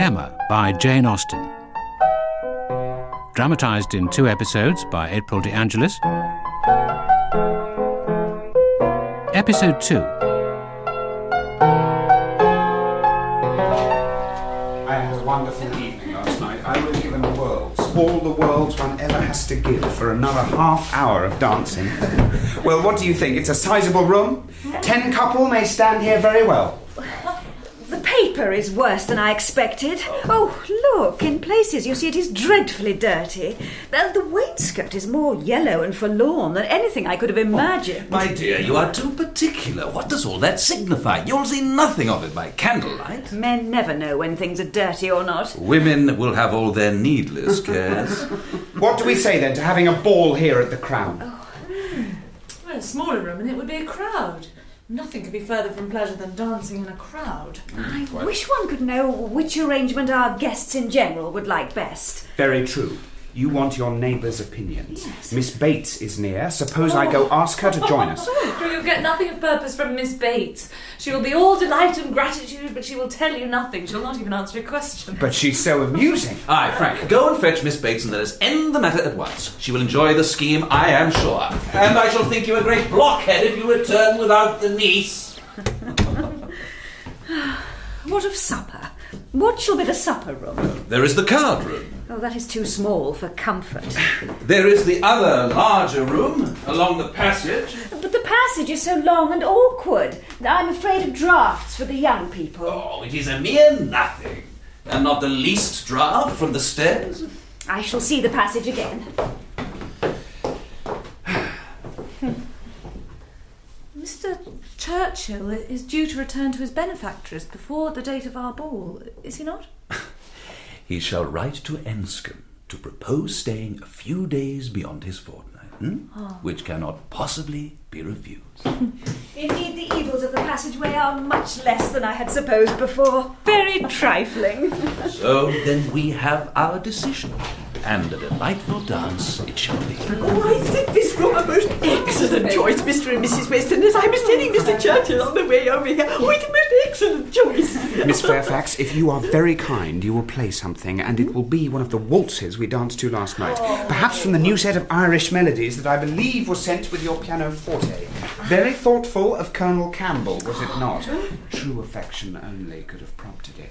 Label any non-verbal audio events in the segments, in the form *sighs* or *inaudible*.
Emma by Jane Austen. Dramatised in two episodes by April De Angelis. Episode 2 I had a wonderful evening last night. I was given the worlds, all the worlds one ever has to give for another half hour of dancing. *laughs* well, what do you think? It's a sizable room. Ten couple may stand here very well. The paper is worse than I expected. Oh, look, in places you see it is dreadfully dirty. The, the wainscot is more yellow and forlorn than anything I could have oh, imagined. My dear, you are too particular. What does all that signify? You'll see nothing of it by candlelight. Men never know when things are dirty or not. Women will have all their needless *laughs* cares. What do we say then to having a ball here at the Crown? Oh, well, a smaller room and it would be a crowd. Nothing could be further from pleasure than dancing in a crowd. Mm, I wish one could know which arrangement our guests in general would like best. Very true. You want your neighbour's opinions. Miss Bates is near. Suppose I go ask her to join us. *laughs* Oh, you'll get nothing of purpose from Miss Bates. She will be all delight and gratitude, but she will tell you nothing. She'll not even answer a question. But she's so amusing. *laughs* Aye, Frank, go and fetch Miss Bates and let us end the matter at once. She will enjoy the scheme, I am sure. And I shall think you a great blockhead if you return without the niece. *sighs* What of supper? What shall be the supper room? There is the card room. Oh, that is too small for comfort. *laughs* There is the other larger room along the passage. But the passage is so long and awkward. I'm afraid of draughts for the young people. Oh, it is a mere nothing. And not the least draught from the stairs. I shall see the passage again. *sighs* Mr. Churchill is due to return to his benefactress before the date of our ball, is he not? He shall write to Enscombe to propose staying a few days beyond his fortnight, hmm? which cannot possibly be refused. *laughs* Indeed, the evils of the passageway are much less than I had supposed before. Very trifling. so then we have our decision, and a delightful dance it shall be. Oh, I think this room a most excellent choice, Mr. and Mrs. Weston, as I was telling Mr. Churchill on the way over here. Oh, it's a most excellent choice. Miss Fairfax, if you are very kind, you will play something, and it will be one of the waltzes we danced to last night. Oh. Perhaps from the new set of Irish melodies that I believe was sent with your pianoforte. Very thoughtful of Colonel Campbell, was it not? True affection only could have prompted it.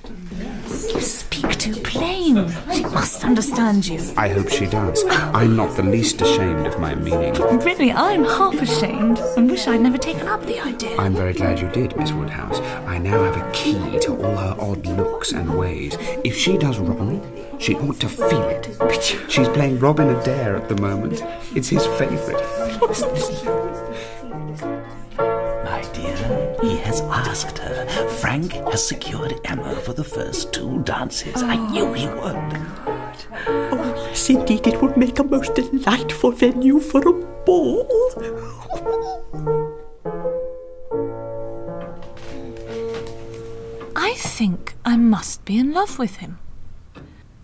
You speak too plain. She must understand you. I hope she does. I'm not the least ashamed of my meaning. Really, I'm half ashamed and wish I'd never taken up the idea. I'm very glad you did, Miss Woodhouse. I now have a key to all her odd looks and ways. If she does wrong, she ought to feel it. She's playing Robin Adair at the moment. It's his favourite. My dear, he has asked her. Frank has secured Emma for the first two dances. I knew he would. Oh, Yes, indeed, it would make a most delightful venue for a ball. I think I must be in love with him.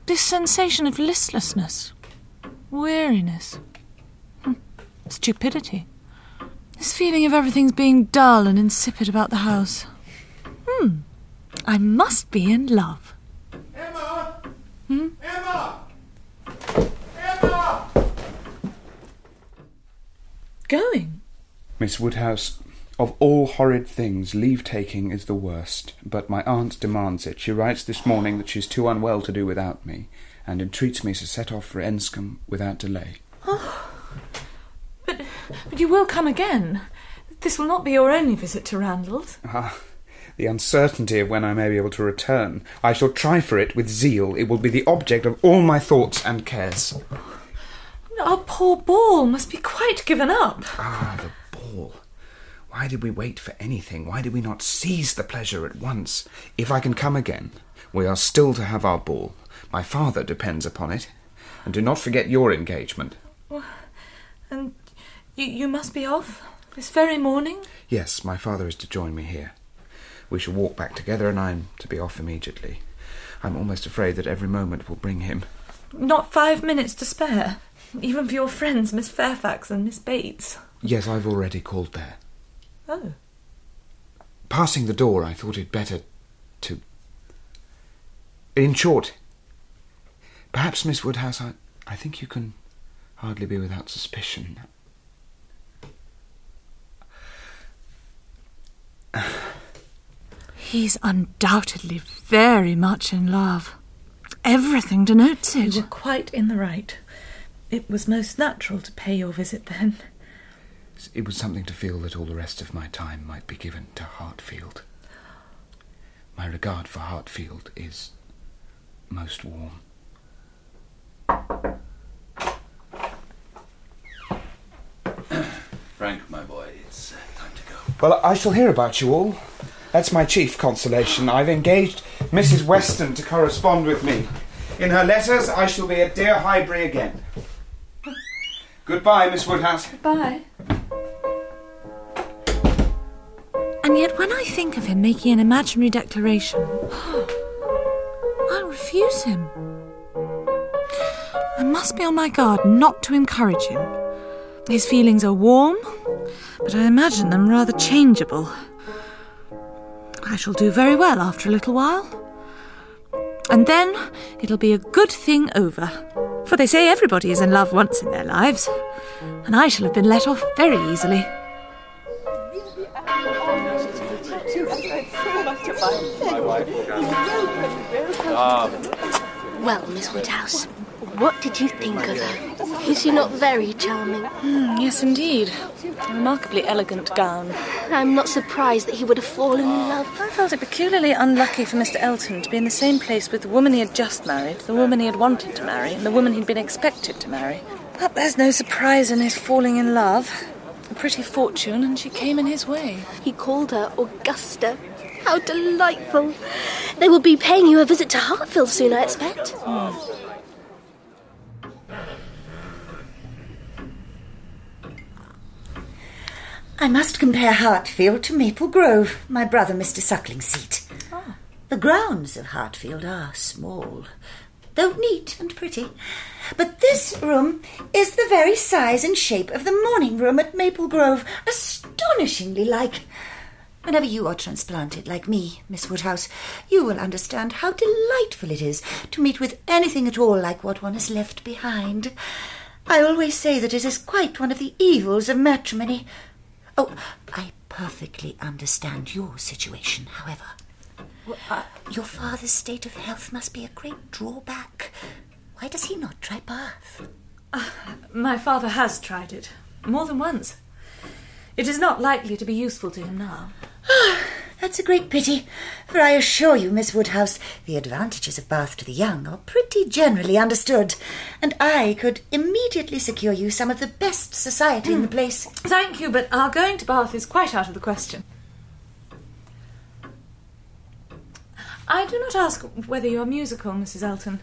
This sensation of listlessness, weariness, hmm, stupidity, this feeling of everything's being dull and insipid about the house. Hmm, I must be in love. Emma! Hmm? Emma! Emma! Going? Miss Woodhouse, of all horrid things, leave taking is the worst. But my aunt demands it. She writes this morning that she's too unwell to do without me, and entreats me to set off for Enscombe without delay. But, but you will come again. This will not be your only visit to Randalls. Ah, the uncertainty of when I may be able to return. I shall try for it with zeal. It will be the object of all my thoughts and cares. Our poor ball must be quite given up. Ah, the ball. Why did we wait for anything? Why did we not seize the pleasure at once? If I can come again, we are still to have our ball. My father depends upon it. And do not forget your engagement. And you, you must be off this very morning? Yes, my father is to join me here. We shall walk back together, and I'm to be off immediately. I'm almost afraid that every moment will bring him. Not five minutes to spare, even for your friends, Miss Fairfax and Miss Bates. Yes, I've already called there. Oh. Passing the door, I thought it better to. In short, perhaps, Miss Woodhouse, I, I think you can hardly be without suspicion. He's undoubtedly very much in love. Everything denotes it. You were quite in the right. It was most natural to pay your visit then. It was something to feel that all the rest of my time might be given to Hartfield. My regard for Hartfield is most warm. *clears throat* Frank, my boy, it's uh, time to go. Well, I shall hear about you all. That's my chief consolation. I've engaged Mrs. Weston to correspond with me. In her letters, I shall be at Dear Highbury again. Goodbye, Miss Woodhouse. Goodbye. And yet, when I think of him making an imaginary declaration, *gasps* I refuse him. I must be on my guard not to encourage him. His feelings are warm, but I imagine them rather changeable. I shall do very well after a little while. And then it'll be a good thing over. For they say everybody is in love once in their lives, and I shall have been let off very easily. Well, Miss Woodhouse, what did you think of her? Is she not very charming? Hmm, yes, indeed. A remarkably elegant gown. I'm not surprised that he would have fallen in love. I felt it peculiarly unlucky for Mr. Elton to be in the same place with the woman he had just married, the woman he had wanted to marry, and the woman he'd been expected to marry. But there's no surprise in his falling in love. A pretty fortune, and she came in his way. He called her Augusta. How delightful. They will be paying you a visit to Hartfield soon, I expect. Hmm. I must compare Hartfield to Maple Grove, my brother Mr. Suckling's seat. Oh. The grounds of Hartfield are small, though neat and pretty. But this room is the very size and shape of the morning room at Maple Grove, astonishingly like. Whenever you are transplanted like me, Miss Woodhouse, you will understand how delightful it is to meet with anything at all like what one has left behind. I always say that it is quite one of the evils of matrimony. Oh, I perfectly understand your situation, however. Uh, your father's state of health must be a great drawback. Why does he not try Bath? Uh, my father has tried it. More than once. It is not likely to be useful to him now. *sighs* That's a great pity, for I assure you, Miss Woodhouse, the advantages of Bath to the young are pretty generally understood, and I could immediately secure you some of the best society in the hmm. place. Thank you, but our going to Bath is quite out of the question. I do not ask whether you are musical, Mrs. Elton.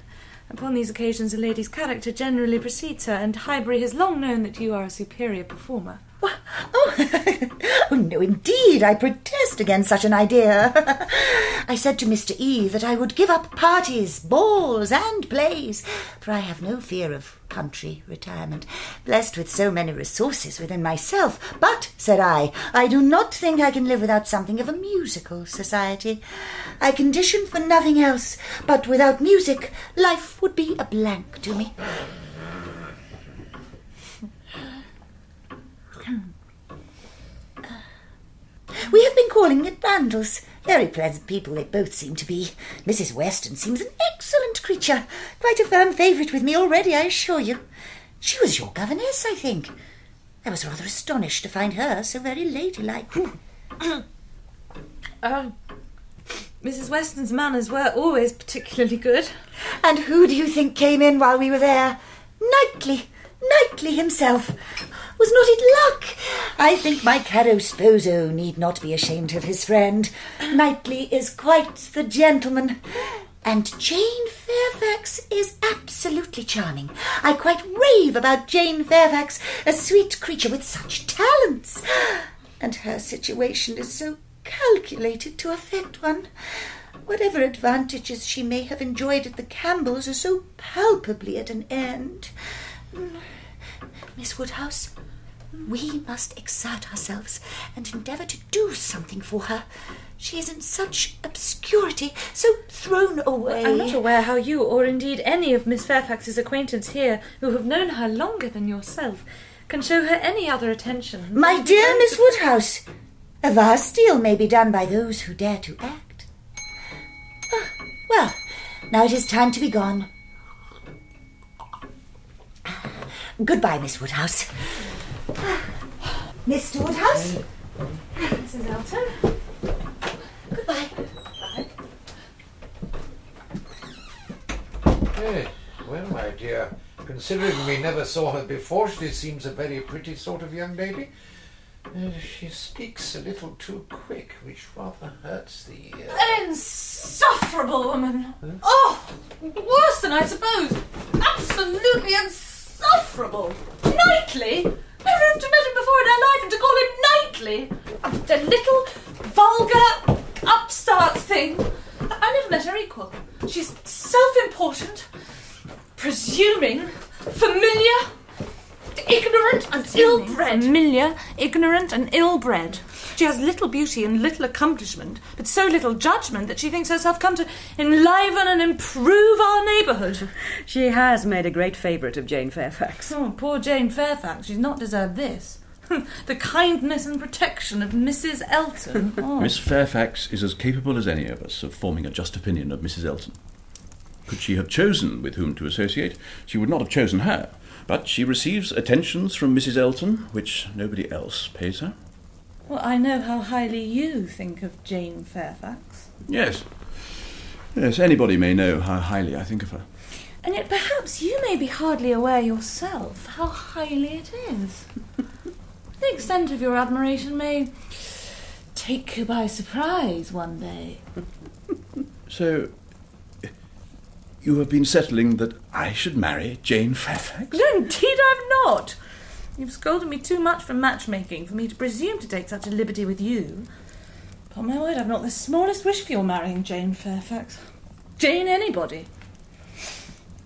Upon these occasions, a lady's character generally precedes her, and Highbury has long known that you are a superior performer. Oh, *laughs* oh no, indeed, I protest against such an idea. *laughs* I said to Mr. E that I would give up parties, balls, and plays, for I have no fear of country retirement, blessed with so many resources within myself. But, said I, I do not think I can live without something of a musical society. I condition for nothing else, but without music, life would be a blank to me. We have been calling at Randalls. Very pleasant people they both seem to be. Mrs. Weston seems an excellent creature. Quite a firm favourite with me already, I assure you. She was your governess, I think. I was rather astonished to find her so very ladylike. *coughs* Um, oh, Mrs. Weston's manners were always particularly good. And who do you think came in while we were there? Knightley. Knightley himself. Was not it luck? I think my caro sposo need not be ashamed of his friend. Knightley is quite the gentleman. And Jane Fairfax is absolutely charming. I quite rave about Jane Fairfax, a sweet creature with such talents. And her situation is so calculated to affect one. Whatever advantages she may have enjoyed at the Campbells are so palpably at an end. Mm. Miss Woodhouse, we must exert ourselves and endeavour to do something for her. She is in such obscurity, so thrown away. I'm not aware how you, or indeed any of Miss Fairfax's acquaintance here, who have known her longer than yourself, can show her any other attention. My dear Miss Woodhouse, a vast deal may be done by those who dare to act. Ah, Well, now it is time to be gone. Goodbye, Miss Woodhouse. Mr. Woodhouse? Mrs. Elton? Goodbye. Yes, well, my dear, considering we never saw her before, she seems a very pretty sort of young lady. Uh, she speaks a little too quick, which rather hurts the ear. An insufferable woman. Oh, worse than I supposed. Absolutely insufferable. Knightley. Never have to met him before in her life, and to call him Knightley. Oh, the little vulgar upstart thing. I never met her equal. She's self-important, presuming, familiar, ignorant, and ill-bred. Familiar, ignorant, and ill-bred. She has little beauty and little accomplishment, but so little judgment that she thinks herself come to enliven and improve our neighbourhood. She has made a great favourite of Jane Fairfax. Oh, poor Jane Fairfax. She's not deserved this. *laughs* the kindness and protection of Mrs. Elton. *laughs* Oh. Miss Fairfax is as capable as any of us of forming a just opinion of Mrs. Elton. Could she have chosen with whom to associate, she would not have chosen her. But she receives attentions from Mrs. Elton, which nobody else pays her. Well, I know how highly you think of Jane Fairfax. Yes. Yes, anybody may know how highly I think of her. And yet perhaps you may be hardly aware yourself how highly it is. *laughs* the extent of your admiration may take you by surprise one day. *laughs* So, you have been settling that I should marry Jane Fairfax? No, indeed I've not. You've scolded me too much for matchmaking for me to presume to take such a liberty with you. Upon my word, I've not the smallest wish for your marrying Jane Fairfax. Jane anybody.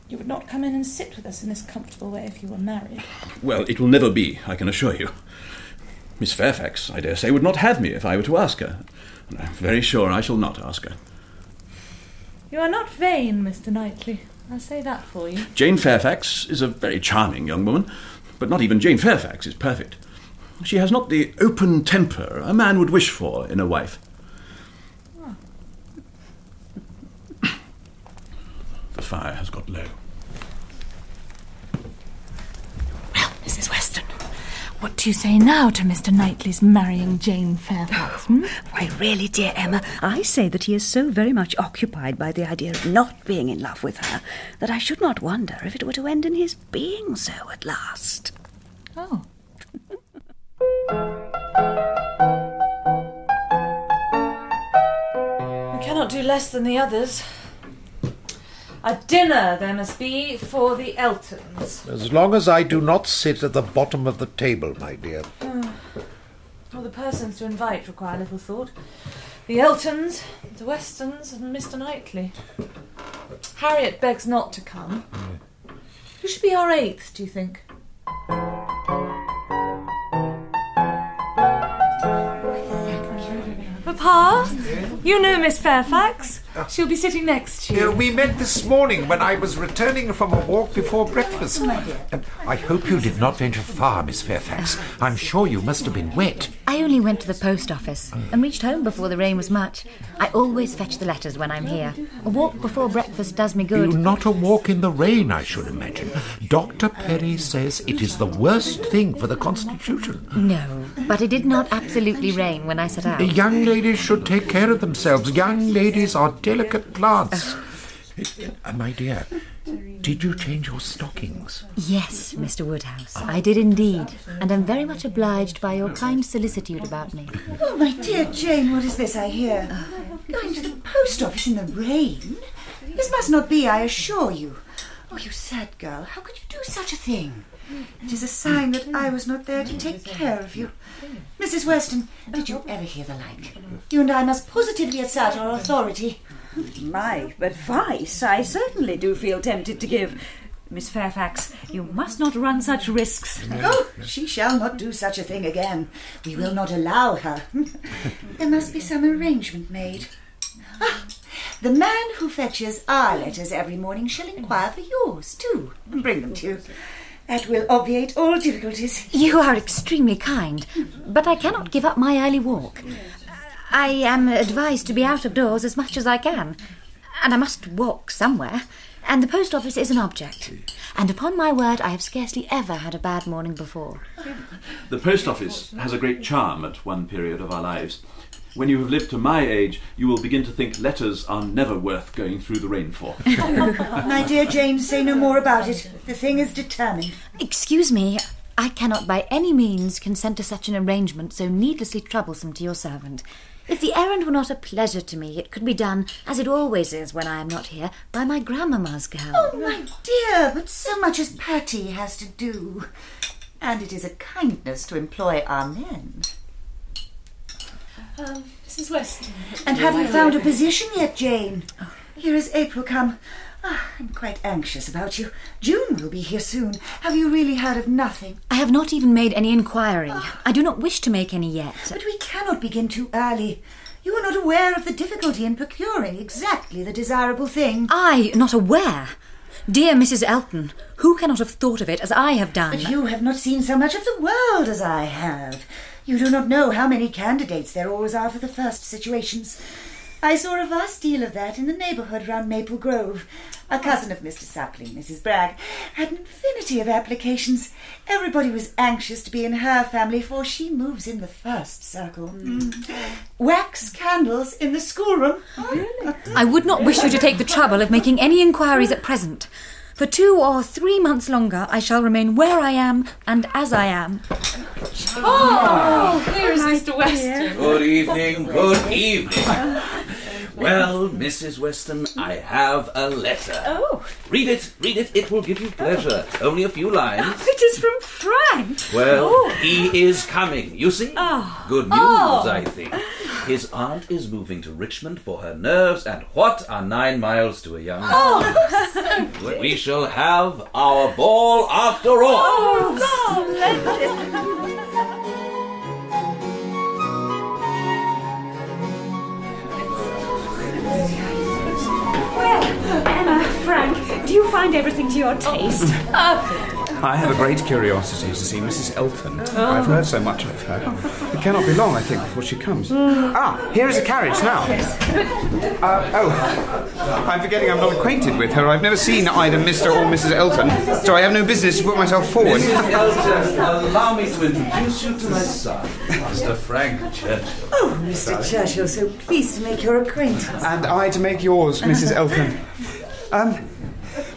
You would not come in and sit with us in this comfortable way if you were married. Well, it will never be, I can assure you. Miss Fairfax, I dare say, would not have me if I were to ask her. And I'm very sure I shall not ask her. You are not vain, Mr. Knightley. I'll say that for you. Jane Fairfax is a very charming young woman, but not even Jane Fairfax is perfect. She has not the open temper a man would wish for in a wife. The fire has got low. Mrs. Weston, what do you say now to Mr. Knightley's marrying Jane Fairfax? hmm? Why, really, dear Emma, I say that he is so very much occupied by the idea of not being in love with her that I should not wonder if it were to end in his being so at last. Oh. We cannot do less than the others. A dinner there must be for the Eltons. As long as I do not sit at the bottom of the table, my dear. *sighs* Well, the persons to invite require little thought. The Eltons, the Westons, and Mr. Knightley. Harriet begs not to come. Mm. Who should be our eighth, do you think? Papa, you know Miss Fairfax. She'll be sitting next to you. Uh, we met this morning when I was returning from a walk before breakfast. And I hope you did not venture far, Miss Fairfax. I'm sure you must have been wet. I only went to the post office and reached home before the rain was much. I always fetch the letters when I'm here. A walk before breakfast does me good. Not a walk in the rain, I should imagine. Dr. Perry says it is the worst thing for the constitution. No, but it did not absolutely rain when I set out. The young ladies should take care of themselves. Young ladies are delicate plants. Uh, my dear, did you change your stockings? Yes, Mr. Woodhouse, I did indeed, and I am very much obliged by your kind solicitude about me. Oh, my dear Jane, what is this I hear? Going to the post office in the rain? This must not be, I assure you. Oh, you sad girl, how could you do such a thing? It is a sign that I was not there to take care of you. Mrs. Weston, did you ever hear the like? You and I must positively assert our authority. My advice I certainly do feel tempted to give. Miss Fairfax, you must not run such risks. Oh, she shall not do such a thing again. We will not allow her. *laughs* there must be some arrangement made. Ah, the man who fetches our letters every morning shall inquire for yours, too, and bring them to you. That will obviate all difficulties. You are extremely kind, but I cannot give up my early walk. I am advised to be out of doors as much as I can, and I must walk somewhere, and the post office is an object. And upon my word, I have scarcely ever had a bad morning before. The post office has a great charm at one period of our lives. When you have lived to my age, you will begin to think letters are never worth going through the rain for. *laughs* My dear Jane, say no more about it. The thing is determined. Excuse me, I cannot by any means consent to such an arrangement so needlessly troublesome to your servant. If the errand were not a pleasure to me, it could be done, as it always is when I am not here, by my grandmamma's girl. Oh, my dear, but so much as Patty has to do. And it is a kindness to employ our men. Um, Mrs. Weston. And have you found a position yet, Jane? Here is April come. Ah, I'm quite anxious about you. June will be here soon. Have you really heard of nothing? I have not even made any inquiry. I do not wish to make any yet. But we cannot begin too early. You are not aware of the difficulty in procuring exactly the desirable thing. I not aware? Dear Mrs. Elton, who cannot have thought of it as I have done? But you have not seen so much of the world as I have. You do not know how many candidates there always are for the first situations. I saw a vast deal of that in the neighbourhood round Maple Grove. A cousin of Mr. Suckling, Mrs. Bragge, had an infinity of applications. Everybody was anxious to be in her family, for she moves in the first circle. Mm. Wax candles in the schoolroom. Really, I would not wish you to take the trouble of making any inquiries at present. For two or three months longer, I shall remain where I am and as I am. Oh, here is Mr. Weston. Good evening, good evening. *laughs* Well, Mrs. Weston, I have a letter. Oh. Read it, read it, it will give you pleasure. Only a few lines. *laughs* It is from Frank. Well, Oh. he is coming, you see? Ah. Good news, Oh. I think. His aunt is moving to Richmond for her nerves, and what are nine miles to a young man? Oh, *laughs* We shall have our ball after all. Oh, Amen. Well, Emma, Frank, do you find everything to your taste? I have a great curiosity to see Mrs. Elton. Oh. I've heard so much of her. It cannot be long, I think, before she comes. Ah, here is a carriage now. Uh, oh, I'm forgetting I'm not acquainted with her. I've never seen either Mr. or Mrs. Elton, so I have no business to put myself forward. Mrs. Elton, allow me to introduce you to my son, Mr. Frank Churchill. Oh, Mr. Churchill, so pleased to make your acquaintance. And I to make yours, Mrs. Elton. *laughs* Um,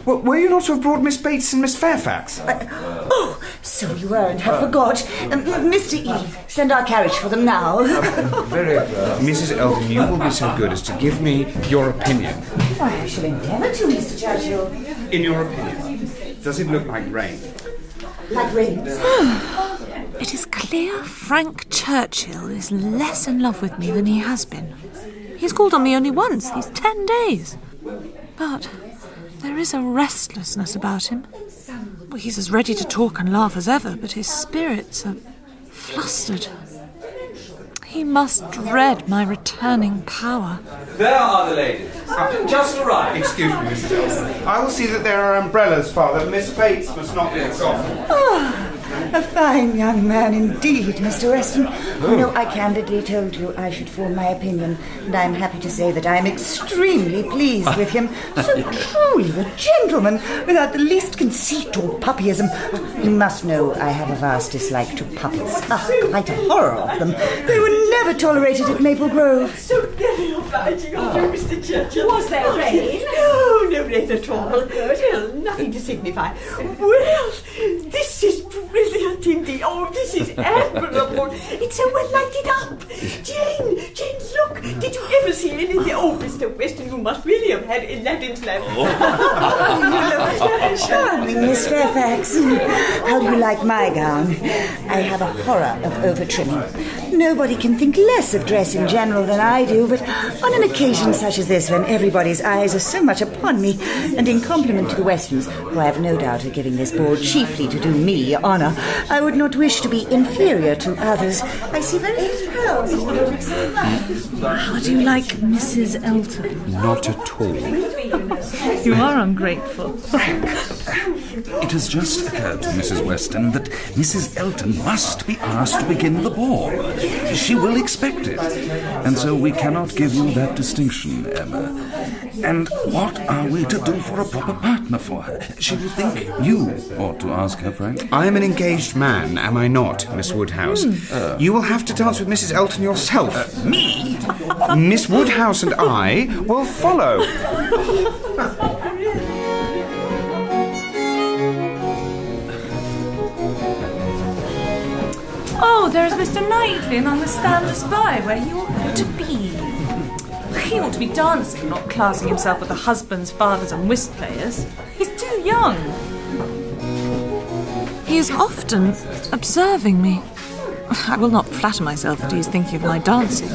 w- were you not to have brought Miss Bates and Miss Fairfax? Oh, so you were and have forgot. Um, Mr. Eve, send our carriage for them now. Very well. Mrs. Elton, you will be so good as to give me your opinion. Why, I shall endeavour to, Mr. Churchill. In your opinion, does it look like rain? Like rain. *sighs* It is clear Frank Churchill is less in love with me than he has been. He's called on me only once these ten days. But there is a restlessness about him. Well, he's as ready to talk and laugh as ever, but his spirits are flustered. He must dread my returning power. There are the ladies. Just arrived. Excuse me, Mrs. Elton. I will see that there are umbrellas, Father. Miss Bates must not be forgotten. Ah, A fine young man indeed, Mr. Weston. You know, I candidly told you I should form my opinion, and I am happy to say that I am extremely pleased with him. *laughs* So truly a gentleman, without the least conceit or puppyism. You must know I have a vast dislike to puppies. Ah, quite a horror of them. They were never tolerated at Maple Grove. So very obliging of you, Mr. Churchill. Was there rain? No, no rain at all. Well, nothing to signify. Well, this is brilliant indeed. Oh, this is admirable. It's so well lighted up. Jane, Jane, look. Did you ever see anything? Oh, Mr. Weston, you must really have had Aladdin's lamp. Oh. *laughs* Charming, Miss Fairfax. How do you like my gown? I have a horror of over trimming. Nobody can think less of dress in general than I do, but on an occasion such as this, when everybody's eyes are so much upon me, and in compliment to the Westons, who I have no doubt are giving this ball chiefly to do me honour, I would not wish to be inferior to others. I see very proud. How do you like Mrs. Elton? Not at all. You are ungrateful. It has just occurred to Mrs. Weston that Mrs. Elton must be asked to begin the ball. She will expect it. And so we cannot give you that distinction, Emma. And what are we to do for a proper partner for her? She will think you ought to ask her, Frank. I am an engaged man, am I not, Miss Woodhouse? Hmm. Uh. you will have to dance with Mrs. Elton yourself. Uh, me? Miss Woodhouse and I will follow. *laughs* Oh, there's Mr. Knightley among the standers by where he ought to be. He ought to be dancing, not classing himself with the husbands, fathers, and whist players. He's too young. He is often observing me. I will not flatter myself that he is thinking of my dancing.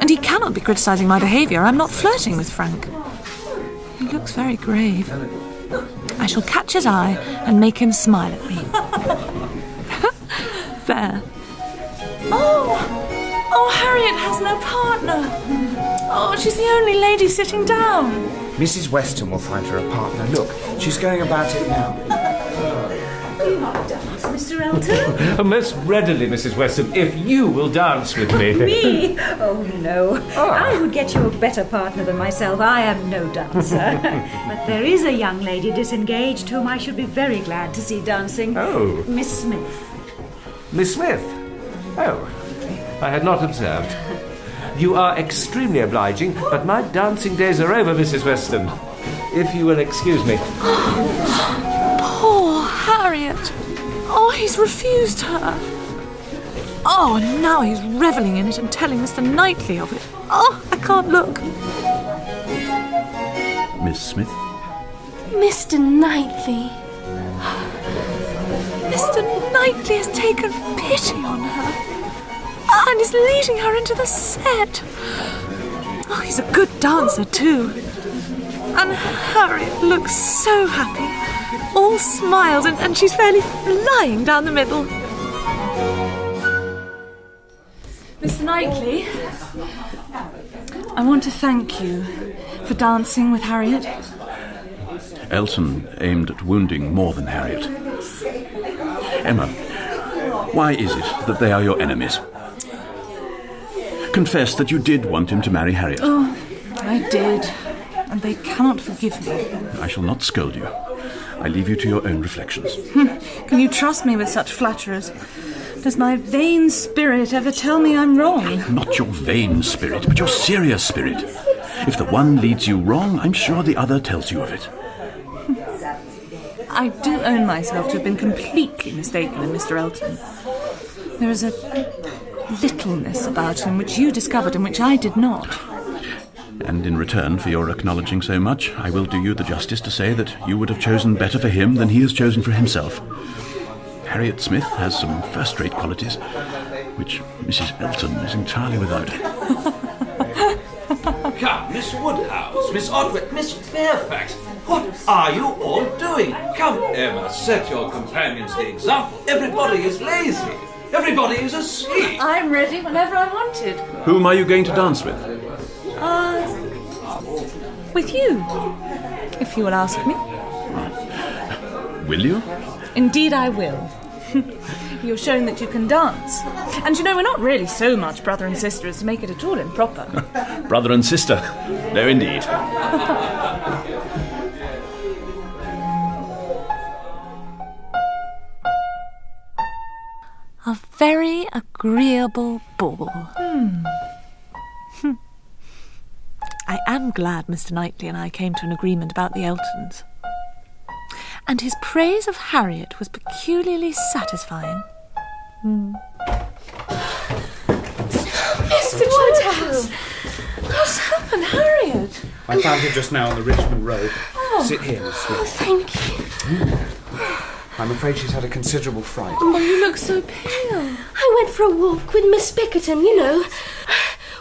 And he cannot be criticising my behaviour. I'm not flirting with Frank. He looks very grave. I shall catch his eye and make him smile at me. *laughs* there. Oh, oh, Harriet has no partner. Oh, she's the only lady sitting down. Mrs. Weston will find her a partner. Look, she's going about it now. Will you not dance, Mr. Elton? *laughs* Most readily, Mrs. Weston, if you will dance with me. *laughs* Me? Oh, no. Ah. I would get you a better partner than myself. I am no dancer. *laughs* but there is a young lady disengaged whom I should be very glad to see dancing. Oh. Miss Smith. Miss Smith? Oh, I had not observed. You are extremely obliging, but my dancing days are over, Mrs. Weston. If you will excuse me. *gasps* Poor Harriet. Oh, he's refused her. Oh, and now he's revelling in it and telling Mr. Knightley of it. Oh, I can't look. Miss Smith? Mr. Knightley. Mr. Knightley has taken pity on her and is leading her into the set. Oh, he's a good dancer, too. And Harriet looks so happy, all smiles, and, and she's fairly flying down the middle. Mr. Knightley, I want to thank you for dancing with Harriet. Elton aimed at wounding more than Harriet. Emma, why is it that they are your enemies? Confess that you did want him to marry Harriet. Oh, I did, and they cannot forgive me. I shall not scold you. I leave you to your own reflections. Hmm. Can you trust me with such flatterers? Does my vain spirit ever tell me I'm wrong? Not your vain spirit, but your serious spirit. If the one leads you wrong, I'm sure the other tells you of it. I do own myself to have been completely mistaken in Mr. Elton. There is a littleness about him which you discovered and which I did not. And in return for your acknowledging so much, I will do you the justice to say that you would have chosen better for him than he has chosen for himself. Harriet Smith has some first rate qualities, which Mrs. Elton is entirely without. *laughs* Come, Miss Woodhouse, Miss Otway, Miss Fairfax, what are you all doing? Come, Emma, set your companions the example. Everybody is lazy. Everybody is asleep. I'm ready whenever I wanted. Whom are you going to dance with? Uh, with you, if you will ask me. Will you? Indeed, I will. *laughs* You're showing that you can dance. And you know, we're not really so much brother and sister as to make it at all improper. *laughs* Brother and sister. No, indeed. A very agreeable ball. Hmm. Hmm. *laughs* I am glad Mr. Knightley and I came to an agreement about the Eltons. And his praise of Harriet was peculiarly satisfying. Hmm. Mr. Woodhouse! What's happened, Harriet? I found him just now on the Richmond Road. Oh. Sit here, Miss Smith. Thank you. I'm afraid she's had a considerable fright. Oh, you look so pale. I went for a walk with Miss Bickerton, you know,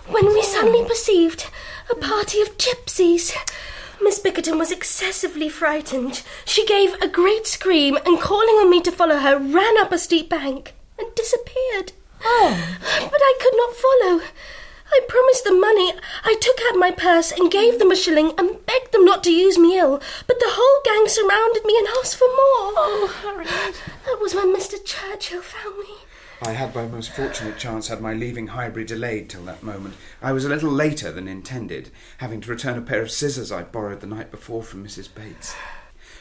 when we suddenly perceived a party of gypsies. Miss Bickerton was excessively frightened. She gave a great scream and, calling on me to follow her, ran up a steep bank and disappeared. Oh. But I could not follow. I promised them money. I took out my purse and gave them a shilling and begged them not to use me ill. But the whole gang surrounded me and asked for more. Oh, Harriet. That was when Mr. Churchill found me. I had by most fortunate chance had my leaving Highbury delayed till that moment. I was a little later than intended, having to return a pair of scissors I borrowed the night before from Mrs. Bates.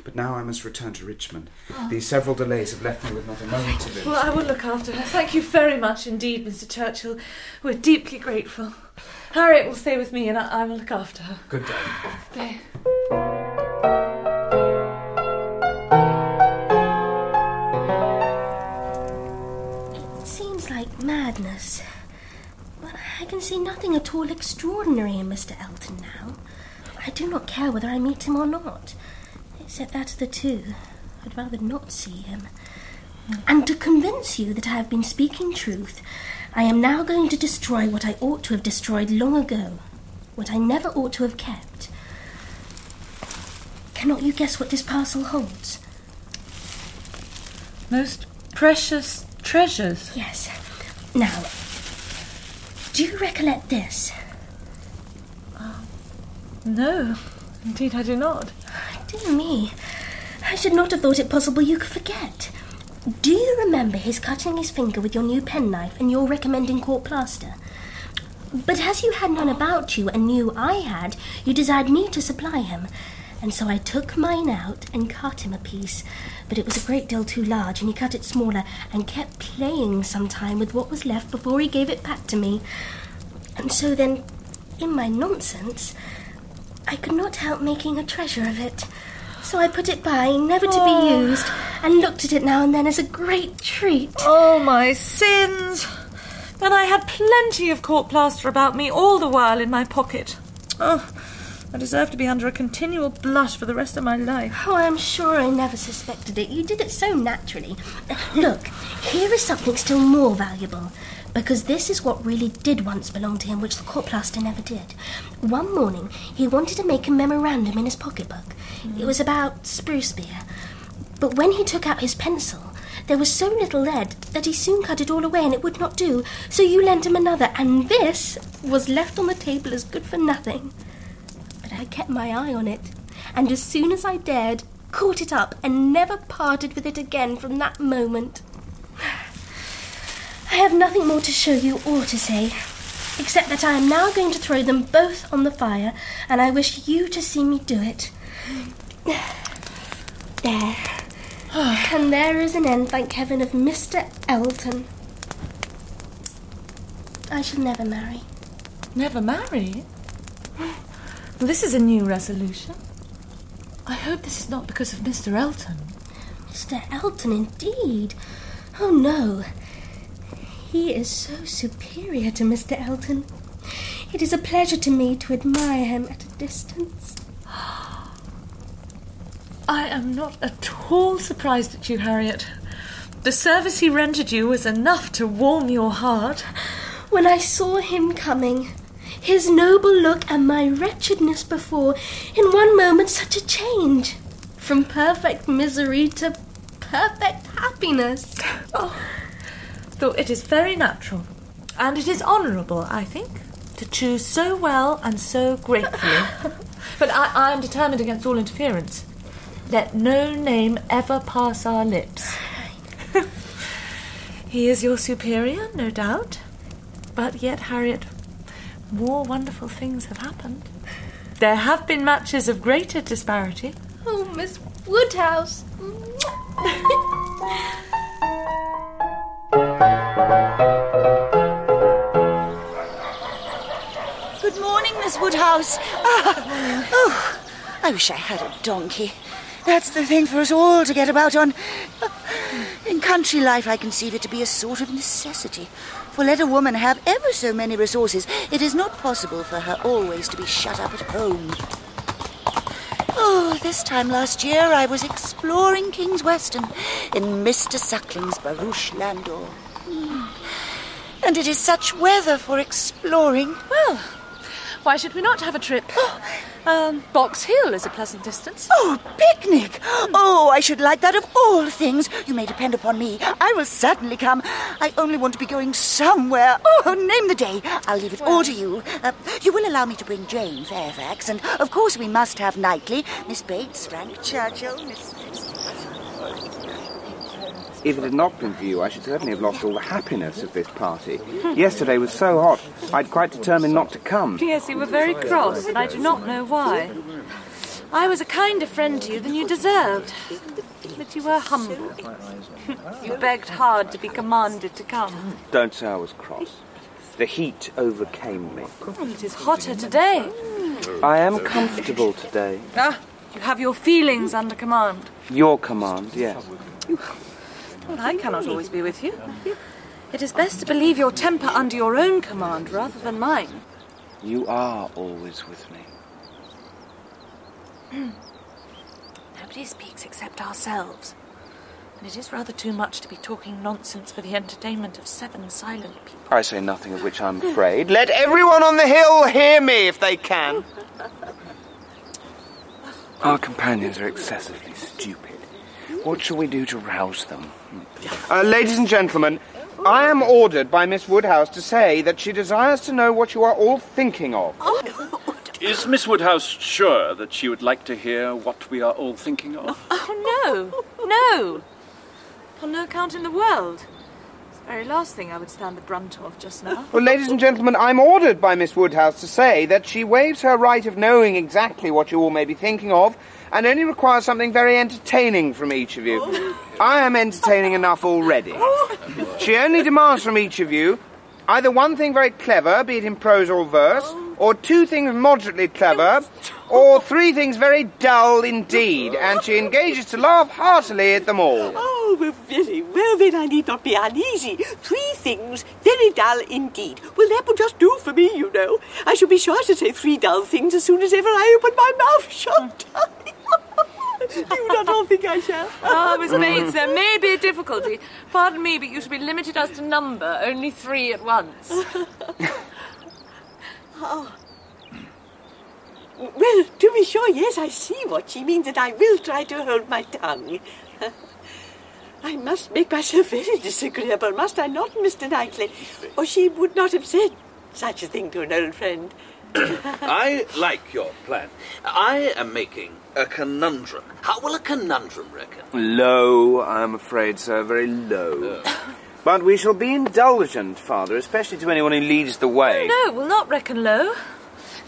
But now I must return to Richmond. Oh. These several delays have left me with not a moment to lose. Well, I will look after her. Thank you very much indeed, Mr. Churchill. We're deeply grateful. Harriet will stay with me and I, I will look after her. Good day. There. It seems like madness. But I can see nothing at all extraordinary in Mr. Elton now. I do not care whether I meet him or not. Except that of the two, I'd rather not see him. And to convince you that I have been speaking truth, I am now going to destroy what I ought to have destroyed long ago, what I never ought to have kept. Cannot you guess what this parcel holds? Most precious treasures. Yes. Now, do you recollect this? Ah, no, indeed I do not. Dear me, I should not have thought it possible you could forget. Do you remember his cutting his finger with your new penknife and your recommending court plaster? But as you had none about you and knew I had, you desired me to supply him. And so I took mine out and cut him a piece. But it was a great deal too large, and he cut it smaller and kept playing some time with what was left before he gave it back to me. And so then, in my nonsense, I could not help making a treasure of it. So I put it by, never to Oh. be used, and looked at it now and then as a great treat. Oh, my sins! And I had plenty of court plaster about me all the while in my pocket. Oh, I deserve to be under a continual blush for the rest of my life. Oh, I'm sure I never suspected it. You did it so naturally. Look, here is something still more valuable. Because this is what really did once belong to him, which the court plaster never did. One morning, he wanted to make a memorandum in his pocketbook. It mm. was about spruce beer. But when he took out his pencil, there was so little lead that he soon cut it all away and it would not do. So you lent him another, and this was left on the table as good for nothing. But I kept my eye on it, and as soon as I dared, caught it up and never parted with it again from that moment. I have nothing more to show you or to say, except that I am now going to throw them both on the fire, and I wish you to see me do it. There. and there is an end, thank heaven, of Mr. Elton. I shall never marry. Never marry? Well, this is a new resolution. I hope this is not because of Mr. Elton. Mr. Elton, indeed. Oh, no. He is so superior to Mr. Elton. It is a pleasure to me to admire him at a distance. *gasps* I am not at all surprised at you, Harriet. The service he rendered you was enough to warm your heart. When I saw him coming, his noble look and my wretchedness before, in one moment such a change. From perfect misery to perfect happiness. *sighs* Oh, though it is very natural, and it is honourable, I think, to choose so well and so gratefully. *laughs* but I, I am determined against all interference. Let no name ever pass our lips. *laughs* he is your superior, no doubt. But yet, Harriet, more wonderful things have happened. There have been matches of greater disparity. Oh, Miss Woodhouse. *laughs* Good morning, Miss Woodhouse. Ah, oh, I wish I had a donkey. That's the thing for us all to get about on. In country life, I conceive it to be a sort of necessity. For let a woman have ever so many resources, it is not possible for her always to be shut up at home. Oh, this time last year I was exploring King's Weston in Mr. Suckling's barouche landau. And it is such weather for exploring. Well, why should we not have a trip? *gasps* Um, Box Hill is a pleasant distance. Oh, picnic! Oh, I should like that of all things. You may depend upon me. I will certainly come. I only want to be going somewhere. Oh, name the day. I'll leave it all to you. Uh, you will allow me to bring Jane Fairfax, and of course we must have Knightley, Miss Bates, Frank Churchill, Miss. If it had not been for you, I should certainly have lost all the happiness of this party. Yesterday was so hot, I'd quite determined not to come. Yes, you were very cross, and I do not know why. I was a kinder friend to you than you deserved. But you were humble. *laughs* you begged hard to be commanded to come. Don't say I was cross. The heat overcame me. Well, it is hotter today. I am comfortable today. Ah, you have your feelings under command. Your command, yes. Well, I cannot always be with you. It is best to believe your temper under your own command rather than mine. You are always with me. Hmm. Nobody speaks except ourselves. And it is rather too much to be talking nonsense for the entertainment of seven silent people. I say nothing of which I'm afraid. Let everyone on the hill hear me if they can. *laughs* Our companions are excessively stupid. What shall we do to rouse them? Uh, ladies and gentlemen, I am ordered by Miss Woodhouse to say that she desires to know what you are all thinking of. Oh, Is Miss Woodhouse sure that she would like to hear what we are all thinking of? Oh, no, no. On no account in the world. It's the very last thing I would stand the brunt of just now. Well, ladies and gentlemen, I'm ordered by Miss Woodhouse to say that she waives her right of knowing exactly what you all may be thinking of and only requires something very entertaining from each of you. Oh. I am entertaining enough already. Oh. She only demands from each of you either one thing very clever, be it in prose or verse, oh. or two things moderately clever, or three things very dull indeed, and she engages to laugh heartily at them all. Oh, well, very well, then I need not be uneasy. Three things, very dull indeed. Well, that will just do for me, you know. I shall be sure to say three dull things as soon as ever I open my mouth *laughs* shut. You not all think I shall? *laughs* Ah, Miss Bates, there may be a difficulty. Pardon me, but you should be limited as to number, only three at once. Oh. *laughs* *laughs* Well, to be sure, yes, I see what she means, and I will try to hold my tongue. I must make myself very disagreeable, must I not, Mr. Knightley? Or she would not have said such a thing to an old friend. *coughs* I like your plan. I am making a conundrum. How will a conundrum reckon? Low, I'm afraid, sir, very low. *coughs* But we shall be indulgent, Father, especially to anyone who leads the way. No, we'll not reckon low.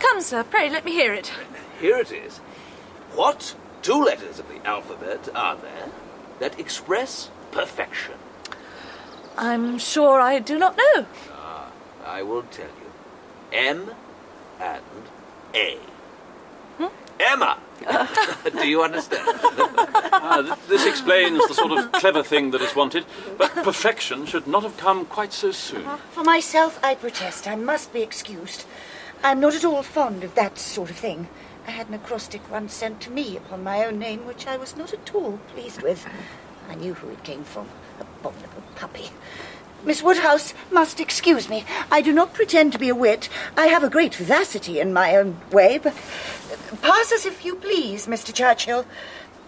Come, sir, pray let me hear it. Here it is. What two letters of the alphabet are there that express perfection? I'm sure I do not know. Ah, I will tell you. M and A. Emma! *laughs* do you understand? Ah, th- this explains the sort of clever thing that is wanted, but perfection should not have come quite so soon. For myself, I protest. I must be excused. I'm not at all fond of that sort of thing. I had an acrostic once sent to me upon my own name, which I was not at all pleased with. I knew who it came from. Abominable puppy. Miss Woodhouse must excuse me. I do not pretend to be a wit. I have a great vivacity in my own way, but pass us if you please, Mr. Churchill.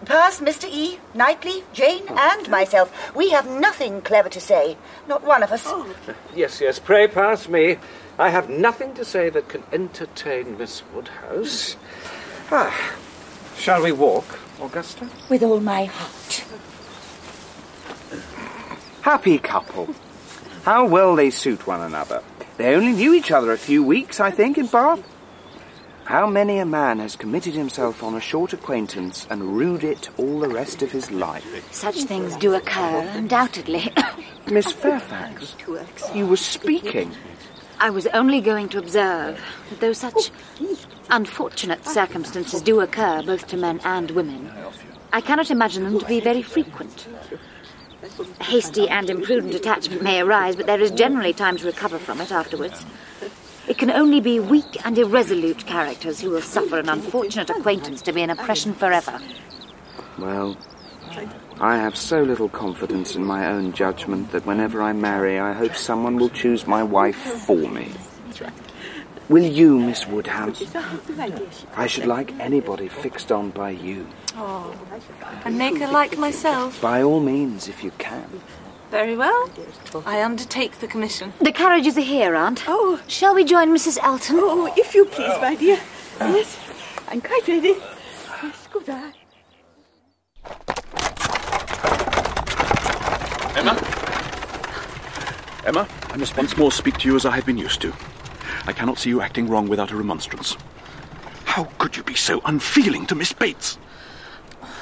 Pass Mr. E, Knightley, Jane, and myself. We have nothing clever to say. Not one of us. Yes, yes, pray pass me. I have nothing to say that can entertain Miss Woodhouse. Ah, shall we walk, Augusta? With all my heart. Happy couple. How well they suit one another. They only knew each other a few weeks, I think, in Bath. How many a man has committed himself on a short acquaintance and rued it all the rest of his life? Such things do occur, undoubtedly. *coughs* Miss Fairfax, you were speaking. I was only going to observe that though such unfortunate circumstances do occur both to men and women, I cannot imagine them to be very frequent. A hasty and imprudent attachment may arise, but there is generally time to recover from it afterwards. It can only be weak and irresolute characters who will suffer an unfortunate acquaintance to be an oppression forever. Well, I have so little confidence in my own judgment that whenever I marry, I hope someone will choose my wife for me. Will you, Miss Woodhouse? *laughs* I should like anybody fixed on by you. Oh, and make her like myself. By all means, if you can. Very well. I undertake the commission. The carriages are here, Aunt. Oh. Shall we join Mrs. Elton? Oh, if you please, my dear. Yes, I'm quite ready. Yes, good eye. Emma? Emma, I must once more speak to you as I have been used to. I cannot see you acting wrong without a remonstrance. How could you be so unfeeling to Miss Bates?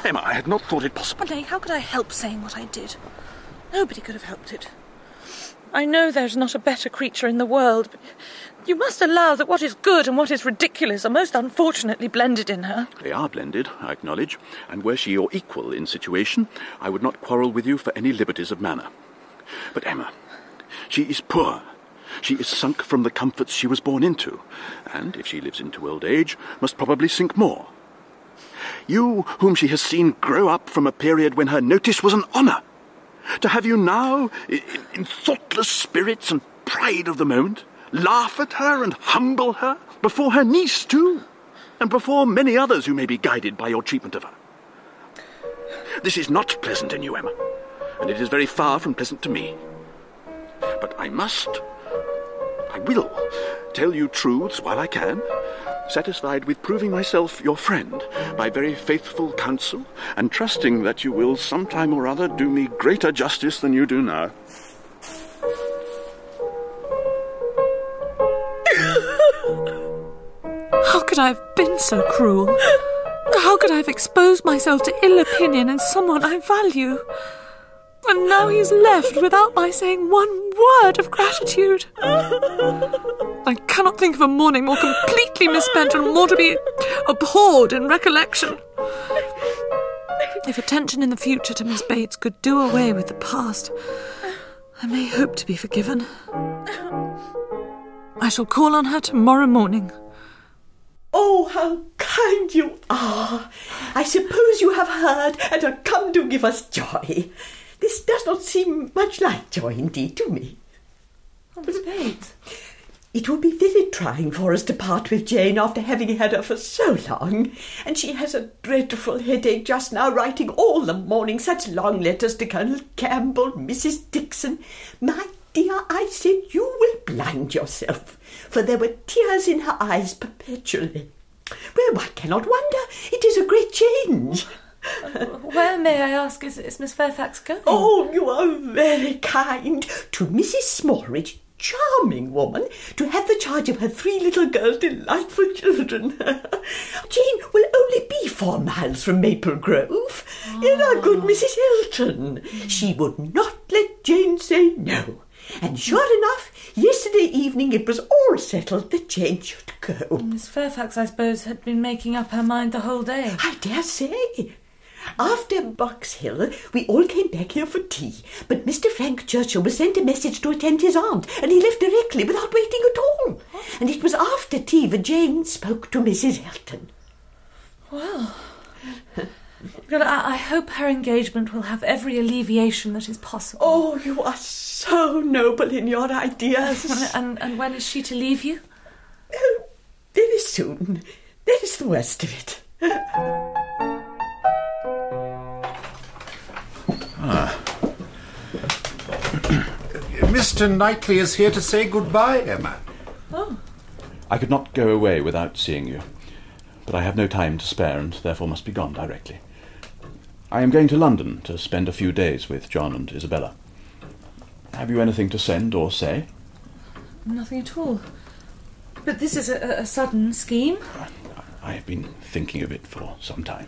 Emma, I had not thought it possible. Nay, how could I help saying what I did? Nobody could have helped it. I know there's not a better creature in the world, but you must allow that what is good and what is ridiculous are most unfortunately blended in her. They are blended, I acknowledge, and were she your equal in situation, I would not quarrel with you for any liberties of manner. But Emma, she is poor. She is sunk from the comforts she was born into, and if she lives into old age, must probably sink more. You, whom she has seen grow up from a period when her notice was an honour, to have you now, in, in thoughtless spirits and pride of the moment, laugh at her and humble her before her niece, too, and before many others who may be guided by your treatment of her. This is not pleasant in you, Emma, and it is very far from pleasant to me. But I must, I will, tell you truths while I can, satisfied with proving myself your friend by very faithful counsel, and trusting that you will sometime or other do me greater justice than you do now. How could I have been so cruel? How could I have exposed myself to ill opinion in someone I value? And now he's left without my saying one word of gratitude. I cannot think of a morning more completely misspent and more to be abhorred in recollection. If attention in the future to Miss Bates could do away with the past, I may hope to be forgiven. I shall call on her tomorrow morning. Oh, how kind you are! I suppose you have heard and are come to give us joy. This does not seem much like joy indeed to me. Oh, Miss Bates. It will be very trying for us to part with Jane after having had her for so long, and she has a dreadful headache just now, writing all the morning such long letters to Colonel Campbell, Mrs. Dixon. My dear, I said you will blind yourself, for there were tears in her eyes perpetually. Well, one cannot wonder. It is a great change. Where, may I ask, is, is Miss Fairfax going? Oh, you are very kind. To Mrs. Smallridge, charming woman, to have the charge of her three little girls, delightful children. *laughs* Jane will only be four miles from Maple Grove. And our ah. good Mrs. Elton. She would not let Jane say no. And sure enough, yesterday evening it was all settled that Jane should go. Miss Fairfax, I suppose, had been making up her mind the whole day. I dare say. After Box Hill, we all came back here for tea, but Mr. Frank Churchill was sent a message to attend his aunt, and he left directly without waiting at all. And it was after tea that Jane spoke to Mrs. Elton. Well, *laughs* well I, I hope her engagement will have every alleviation that is possible. Oh, you are so noble in your ideas. *laughs* and, and when is she to leave you? Oh, very soon. That is the worst of it. *laughs* Mr. Knightley is here to say goodbye, Emma. Oh. I could not go away without seeing you, but I have no time to spare and therefore must be gone directly. I am going to London to spend a few days with John and Isabella. Have you anything to send or say? Nothing at all. But this is a, a sudden scheme. I have been thinking of it for some time.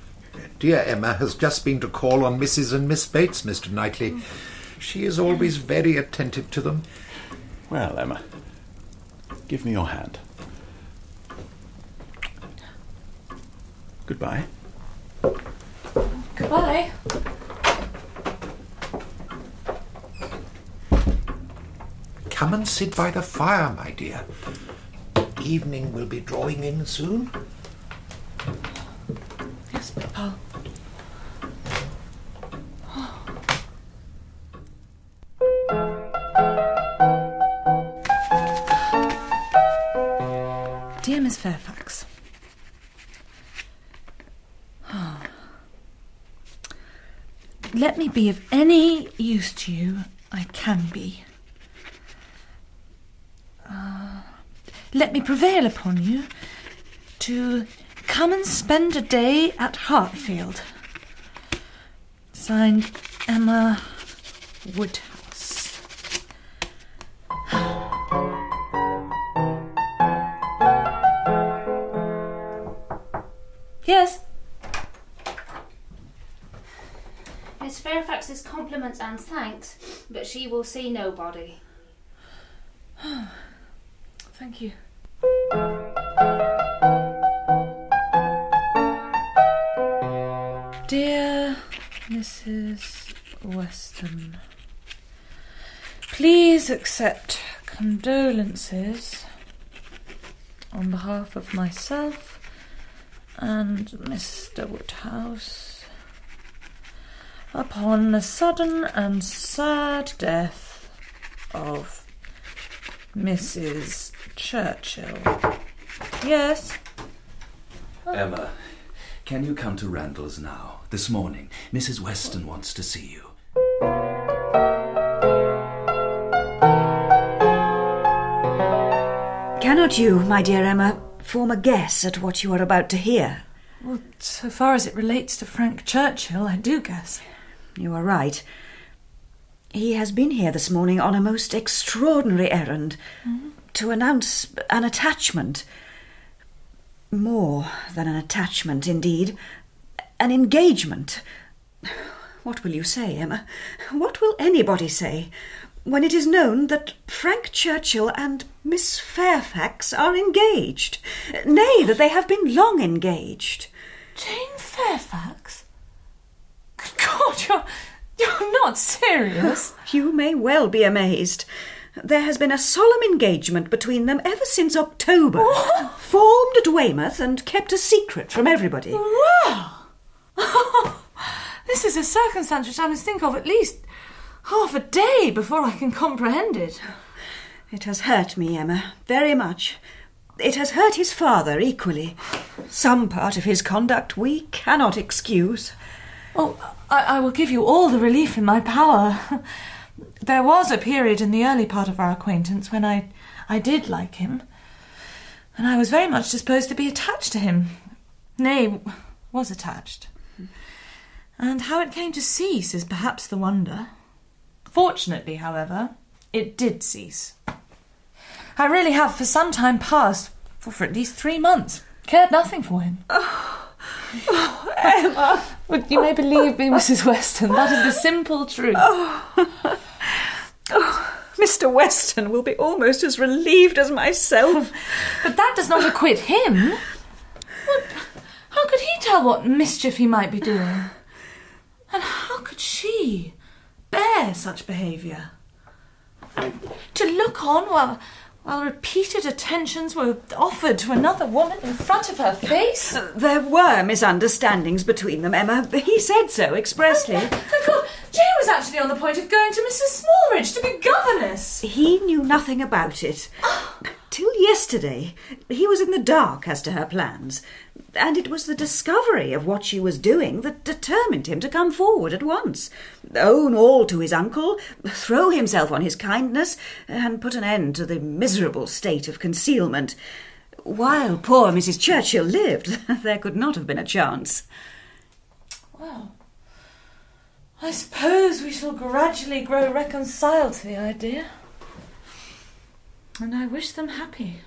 Dear Emma has just been to call on Mrs. and Miss Bates, Mr. Knightley. She is always very attentive to them. Well, Emma, give me your hand. Goodbye. Goodbye. Come and sit by the fire, my dear. Evening will be drawing in soon. Be of any use to you I can be. Uh, let me prevail upon you to come and spend a day at Hartfield. Signed Emma Woodhouse. Compliments and thanks, but she will see nobody. *sighs* Thank you. Dear Mrs. Weston, please accept condolences on behalf of myself and Mr. Woodhouse upon the sudden and sad death of Mrs. Churchill. Yes? Emma, can you come to Randalls now? This morning. Mrs. Weston wants to see you. Cannot you, my dear Emma, form a guess at what you are about to hear? Well, so far as it relates to Frank Churchill, I do guess. You are right. He has been here this morning on a most extraordinary errand to announce an attachment. More than an attachment, indeed. An engagement. What will you say, Emma? What will anybody say when it is known that Frank Churchill and Miss Fairfax are engaged? Nay, that they have been long engaged. Jane Fairfax? God, you're, you're not serious. You may well be amazed. There has been a solemn engagement between them ever since October, formed at Weymouth and kept a secret from everybody. Well, *laughs* this is a circumstance which I must think of at least half a day before I can comprehend it. It has hurt me, Emma, very much. It has hurt his father equally. Some part of his conduct we cannot excuse. Oh, I, I will give you all the relief in my power. *laughs* There was a period in the early part of our acquaintance when I, I did like him, and I was very much disposed to be attached to him. Nay, was attached. And how it came to cease is perhaps the wonder. Fortunately, however, it did cease. I really have, for some time past, for, for at least three months, cared nothing for him. Oh, oh Emma! But you may believe me, Mrs. Weston, that is the simple truth. *laughs* Oh. Oh, Mr. Weston will be almost as relieved as myself. But that does not acquit him. What, how could he tell what mischief he might be doing? And how could she bear such behaviour? To look on while, while repeated attentions were offered to another woman in front of her face? There were misunderstandings between them, Emma. He said so expressly. Oh, God, Jane was actually on the point of going to Mrs. Smallridge to be governess. He knew nothing about it. Ah. Till yesterday, he was in the dark as to her plans, and it was the discovery of what she was doing that determined him to come forward at once, own all to his uncle, throw himself on his kindness, and put an end to the miserable state of concealment. While poor Mrs. Churchill lived, *laughs* there could not have been a chance. Well, I suppose we shall gradually grow reconciled to the idea. And I wish them happy.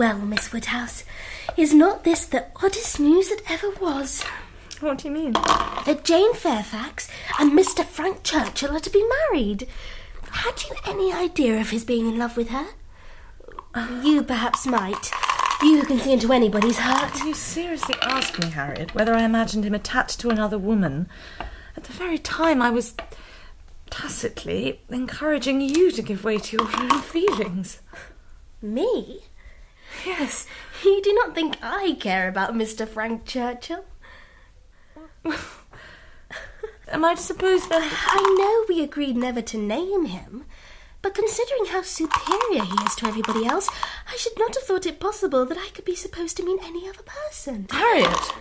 Well, Miss Woodhouse, is not this the oddest news that ever was? What do you mean? That Jane Fairfax and Mr. Frank Churchill are to be married. Had you any idea of his being in love with her? Um, you perhaps might. You who can see into anybody's heart. You seriously ask me, Harriet, whether I imagined him attached to another woman at the very time I was tacitly encouraging you to give way to your own *laughs* feelings. Me? Yes. You do not think I care about Mr. Frank Churchill? *laughs* Am I to suppose that. I know we agreed never to name him, But considering how superior he is to everybody else, I should not have thought it possible that I could be supposed to mean any other person. Harriet!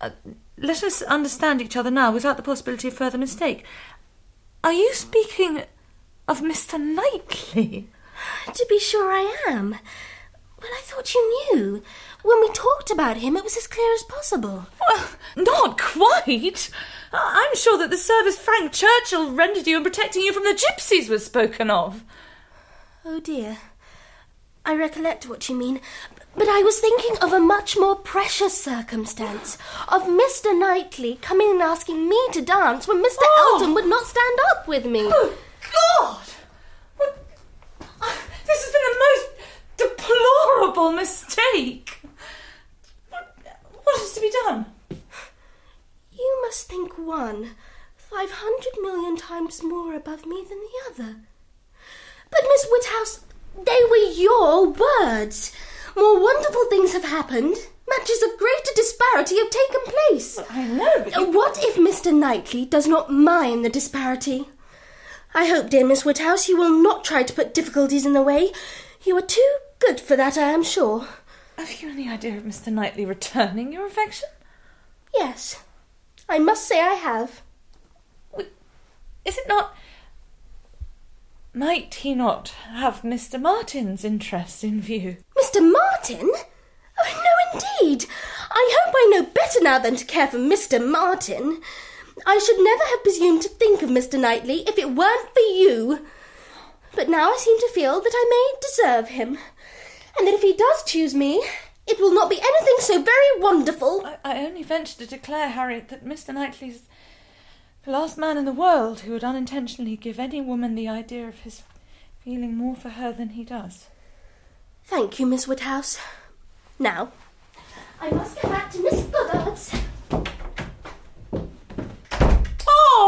Uh, let us understand each other now without the possibility of further mistake. Are you speaking of Mr. Knightley? To be sure I am. Well, I thought you knew. When we talked about him, it was as clear as possible. Well, not quite. I'm sure that the service Frank Churchill rendered you in protecting you from the gypsies was spoken of. Oh dear. I recollect what you mean, but I was thinking of a much more precious circumstance of Mr. Knightley coming and asking me to dance when Mr. Oh! Elton would not stand up with me. Oh, God! This has been a most deplorable mistake. What, what is to be done? You must think one five hundred million times more above me than the other. But, Miss Woodhouse, they were your words. More wonderful things have happened. Matches of greater disparity have taken place. I know, but What if Mr. Knightley does not mind the disparity? I hope, dear Miss Woodhouse, you will not try to put difficulties in the way. You are too good for that, I am sure. Have you any idea of Mr. Knightley returning your affection? Yes, I must say I have. Is it not. Might he not have Mr. Martin's interests in view? Mr. Martin? Oh, no, indeed. I hope I know better now than to care for Mr. Martin. I should never have presumed to think of Mr. Knightley if it weren't for you. But now I seem to feel that I may deserve him, and that if he does choose me, it will not be anything so very wonderful. I, I only venture to declare, Harriet, that Mr. Knightley's the last man in the world who would unintentionally give any woman the idea of his feeling more for her than he does. Thank you, Miss Woodhouse. Now, I must get back to Miss Goddard's.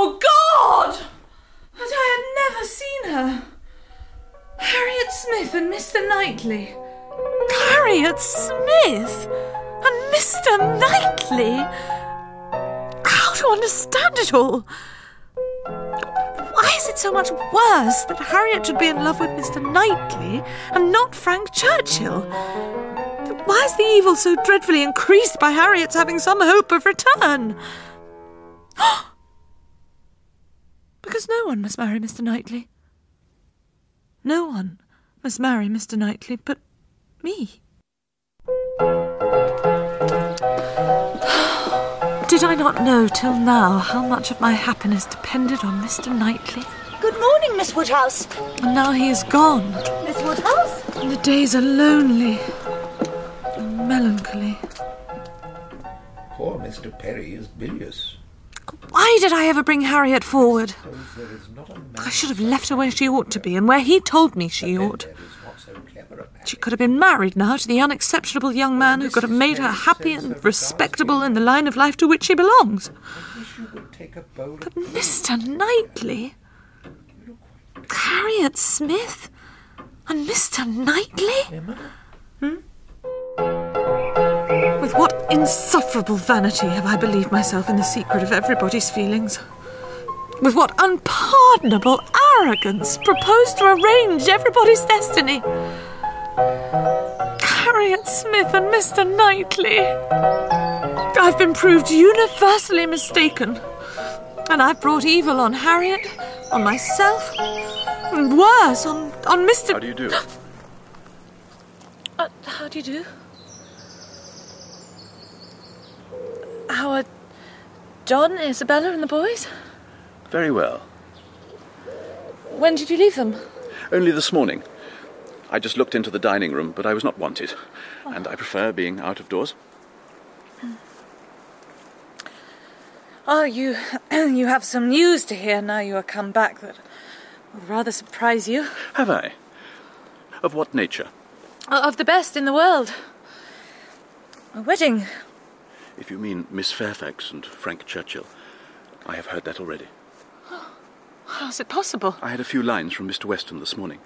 Oh, God! That I had never seen her. Harriet Smith and Mr. Knightley. Harriet Smith and Mr. Knightley. How to understand it all? Why is it so much worse that Harriet should be in love with Mr. Knightley and not Frank Churchill? Why is the evil so dreadfully increased by Harriet's having some hope of return? *gasps* *gasps* because no one must marry Mr. Knightley. No one must marry Mr. Knightley but me. *sighs* Did I not know till now how much of my happiness depended on Mr. Knightley? Good morning, Miss Woodhouse. And now he is gone, Miss Woodhouse? and the days are lonely and melancholy. Poor Mr. Perry is bilious. Why did I ever bring Harriet forward? Suppose there is not a man I should have left her where she ought to be, and where he told me she ought. there is not so clever a man. She could have been married now to the unexceptionable young man who could have made her happy and respectable in the line of life to which she belongs. I wish you would take a bowl of But Mr. Knightley? Harriet Smith? And Mr. Knightley? Hmm? With what insufferable vanity have I believed myself in the secret of everybody's feelings? With what unpardonable arrogance proposed to arrange everybody's destiny? Harriet Smith and Mr. Knightley. I've been proved universally mistaken. And I've brought evil on Harriet, on myself, and worse, on, on Mr. How do you do? *gasps* Uh, how do you do? How are John, Isabella, and the boys? Very well. When did you leave them? Only this morning. I just looked into the dining room, but I was not wanted. And I prefer being out of doors. Ah, oh, you *clears throat* you have some news to hear now you are come back that will rather surprise you. Have I? Of what nature? Of the best in the world. A wedding. If you mean Miss Fairfax and Frank Churchill, I have heard that already. *gasps* How's it possible? I had a few lines from Mr. Weston this morning.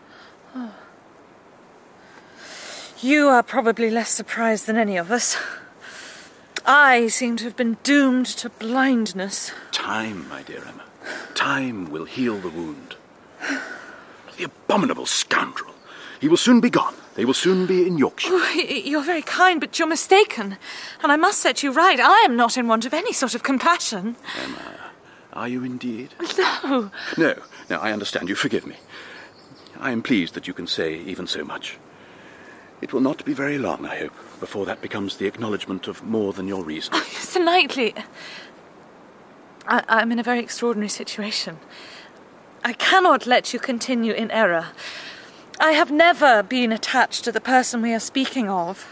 Oh. *sighs* You are probably less surprised than any of us. I seem to have been doomed to blindness. Time, my dear Emma. Time will heal the wound. *sighs* The abominable scoundrel. He will soon be gone. They will soon be in Yorkshire. Oh, you're very kind, but you're mistaken. And I must set you right. I am not in want of any sort of compassion. Emma, are you indeed? *laughs* No. No, no, I understand you. Forgive me. I am pleased that you can say even so much. It will not be very long, I hope, before that becomes the acknowledgement of more than your reason. Oh, Mr. Knightley, I, I'm in a very extraordinary situation. I cannot let you continue in error. I have never been attached to the person we are speaking of.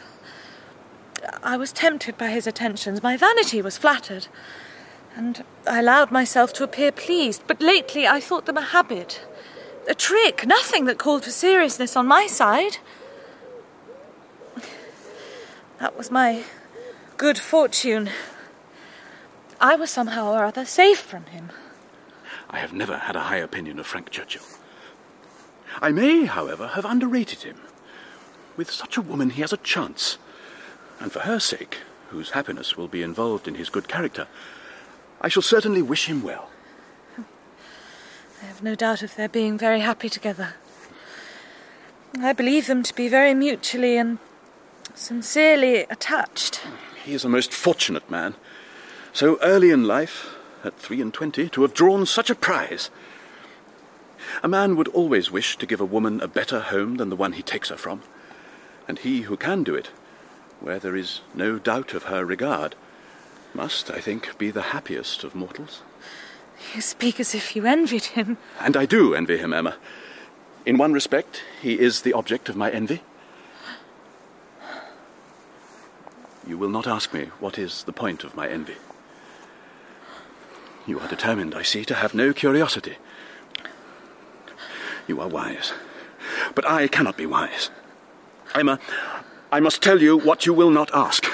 I was tempted by his attentions. My vanity was flattered. And I allowed myself to appear pleased. But lately I thought them a habit, a trick, nothing that called for seriousness on my side. That was my good fortune. I was somehow or other safe from him. I have never had a high opinion of Frank Churchill. I may, however, have underrated him. With such a woman, he has a chance. And for her sake, whose happiness will be involved in his good character, I shall certainly wish him well. I have no doubt of their being very happy together. I believe them to be very mutually and sincerely attached. He is a most fortunate man. So early in life, at three and twenty, to have drawn such a prize. A man would always wish to give a woman a better home than the one he takes her from. And he who can do it, where there is no doubt of her regard, must, I think, be the happiest of mortals. You speak as if you envied him. And I do envy him, Emma. In one respect, he is the object of my envy. You will not ask me what is the point of my envy. You are determined, I see, to have no curiosity. You are wise. But I cannot be wise. Emma, I must tell you what you will not ask,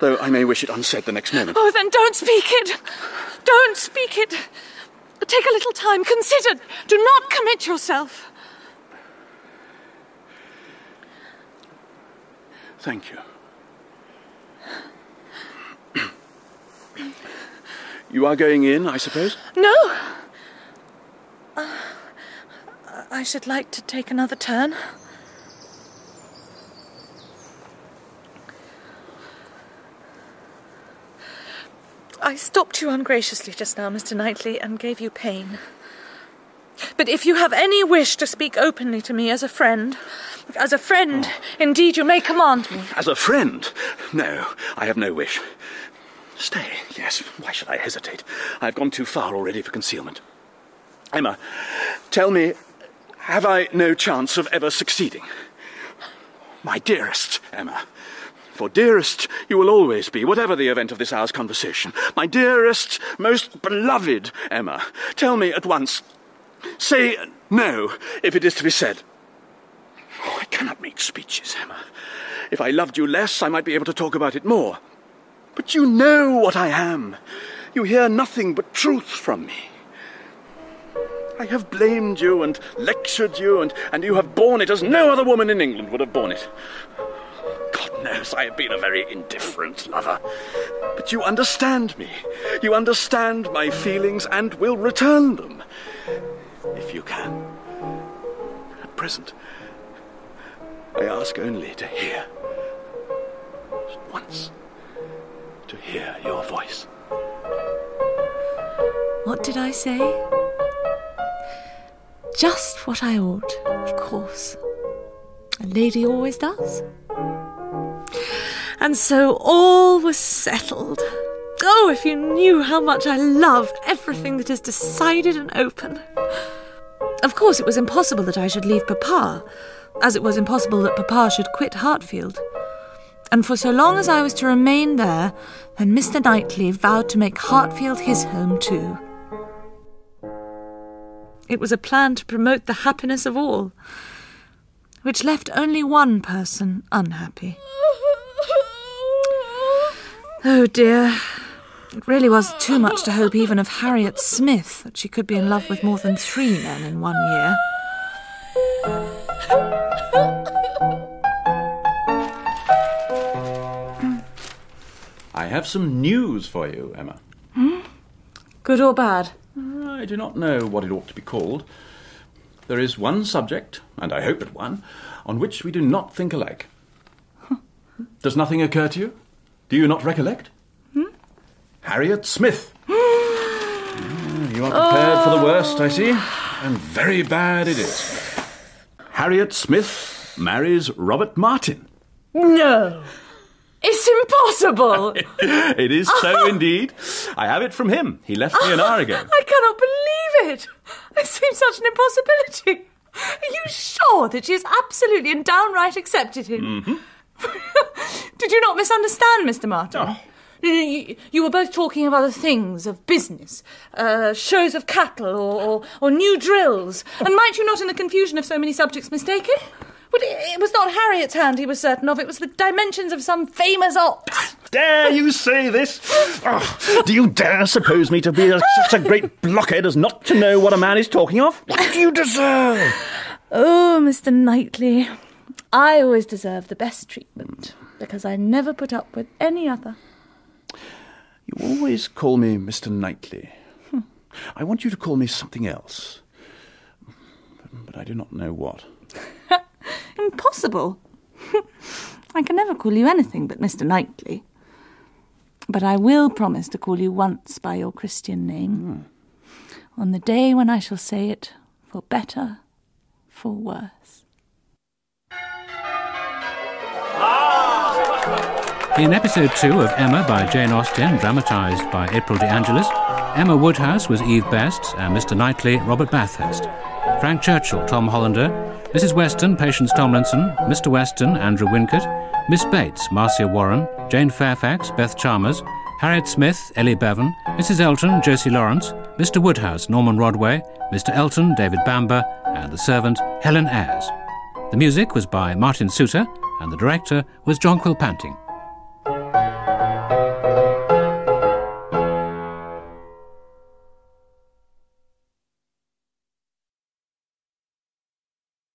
though I may wish it unsaid the next moment. Oh, then don't speak it. Don't speak it. Take a little time. Consider. Do not commit yourself. Thank you. you are going in, I suppose? No. Uh, I should like to take another turn. I stopped you ungraciously just now, Mr. Knightley, and gave you pain. But if you have any wish to speak openly to me as a friend, as a friend, oh. indeed, you may command me. As a friend? No, I have no wish. Stay, yes, why should I hesitate? I have gone too far already for concealment. Emma, tell me, have I no chance of ever succeeding? My dearest Emma, for dearest you will always be, whatever the event of this hour's conversation. My dearest, most beloved Emma, tell me at once. Say no, if it is to be said. Oh, I cannot make speeches, Emma. If I loved you less, I might be able to talk about it more. But you know what I am. You hear nothing but truth from me. I have blamed you and lectured you, and, and you have borne it as no other woman in England would have borne it. God knows I have been a very indifferent lover. But you understand me. You understand my feelings and will return them. If you can. At present, I ask only to hear. Once. To hear your voice. What did I say? Just what I ought, of course. A lady always does. And so all was settled. Oh, if you knew how much I love everything that is decided and open. Of course, it was impossible that I should leave Papa, as it was impossible that Papa should quit Hartfield. And for so long as I was to remain there, then Mr. Knightley vowed to make Hartfield his home too. It was a plan to promote the happiness of all, which left only one person unhappy. Oh dear. It really was too much to hope even of Harriet Smith that she could be in love with more than three men in one year. I have some news for you, Emma. Hmm? Good or bad? I do not know what it ought to be called. there is one subject, and I hope but one, on which we do not think alike. Does nothing occur to you? Do you not recollect? Harriet Smith. *gasps* Ah, you are prepared for the worst, I see, and very bad it is. Harriet Smith marries Robert Martin. No. It's impossible. *laughs* it is so *laughs* indeed. I have it from him. He left me an hour *laughs* ago. I cannot believe it. It seems such an impossibility. Are you sure that she has absolutely and downright accepted him? Mm-hmm. Did you not misunderstand, Mr. Martin? You, you were both talking of other things, of business, uh, shows of cattle, or, or, or new drills. And might you not, in the confusion of so many subjects, mistake it? But it, it was not Harriet's hand he was certain of, it was the dimensions of some famous ox. Dare you say this? Oh, do you dare suppose me to be a, such a great blockhead as not to know what a man is talking of? What do you deserve? Oh, Mr. Knightley, I always deserve the best treatment because I never put up with any other. You always call me Mr. Knightley. Hmm. I want you to call me something else. But I do not know what. Impossible. *laughs* I can never call you anything but Mr. Knightley. But I will promise to call you once by your Christian name. Hmm. On the day when I shall say it for better, for worse. In episode 2 of Emma by Jane Austen, dramatised by April De Angelis, Emma Woodhouse was Eve Best and Mr. Knightley, Robert Bathurst. Frank Churchill, Tom Hollander, Mrs. Weston, Patience Tomlinson, Mr. Weston, Andrew Wincott, Miss Bates, Marcia Warren, Jane Fairfax, Beth Chalmers, Harriet Smith, Ellie Bevan, Mrs. Elton, Josie Lawrence, Mr. Woodhouse, Norman Rodway, Mr. Elton, David Bamber, and the servant, Helen Ayres. The music was by Martin Suter, and the director was Jonquil Panting.